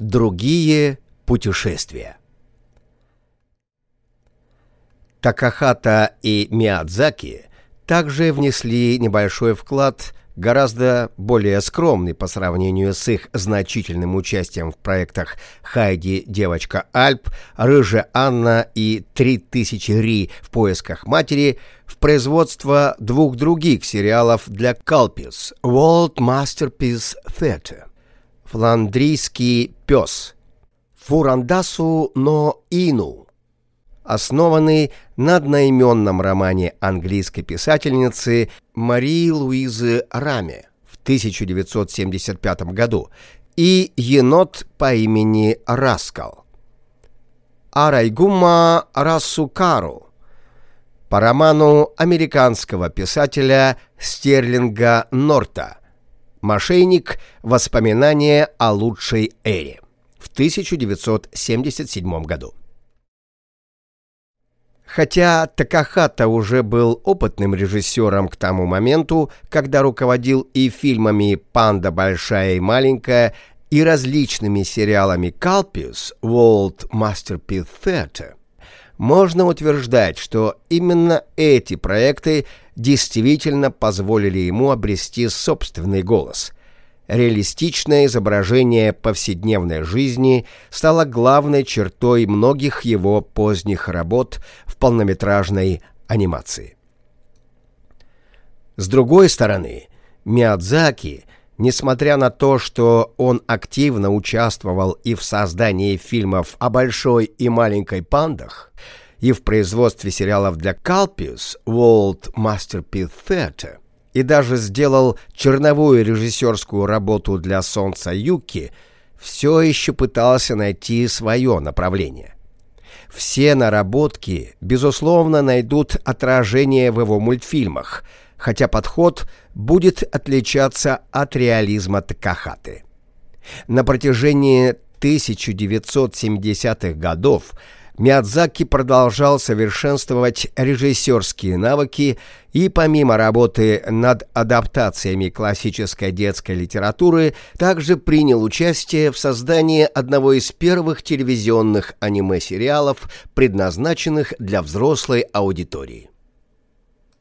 Другие путешествия. Такахата и Миядзаки также внесли небольшой вклад, гораздо более скромный по сравнению с их значительным участием в проектах «Хайди. Девочка Альп», «Рыжая Анна» и «Три тысячи Ри в поисках матери» в производство двух других сериалов для Калпис «World Masterpiece Theatre» «Фландрийский пес», «Фурандасу но Ину», основанный на одноименном романе английской писательницы Марии Луизы Раме в 1975 году и «Енот по имени Раскал». Арайгума Расукару. По роману американского писателя Стерлинга Норта «Мошенник. Воспоминания о лучшей эре» в 1977 году. Хотя Такахата уже был опытным режиссером к тому моменту, когда руководил и фильмами «Панда большая и маленькая», и различными сериалами «Калпиус» World Masterpiece Theatre, можно утверждать, что именно эти проекты действительно позволили ему обрести собственный голос – реалистичное изображение повседневной жизни стало главной чертой многих его поздних работ в полнометражной анимации. С другой стороны, Миядзаки, несмотря на то, что он активно участвовал и в создании фильмов о большой и маленькой пандах, и в производстве сериалов для Calpius World Masterpiece Theatre, и даже сделал черновую режиссерскую работу для «Солнца Юки», все еще пытался найти свое направление. Все наработки, безусловно, найдут отражение в его мультфильмах, хотя подход будет отличаться от реализма Такахаты. На протяжении 1970-х годов Миядзаки продолжал совершенствовать режиссерские навыки и помимо работы над адаптациями классической детской литературы, также принял участие в создании одного из первых телевизионных аниме-сериалов, предназначенных для взрослой аудитории.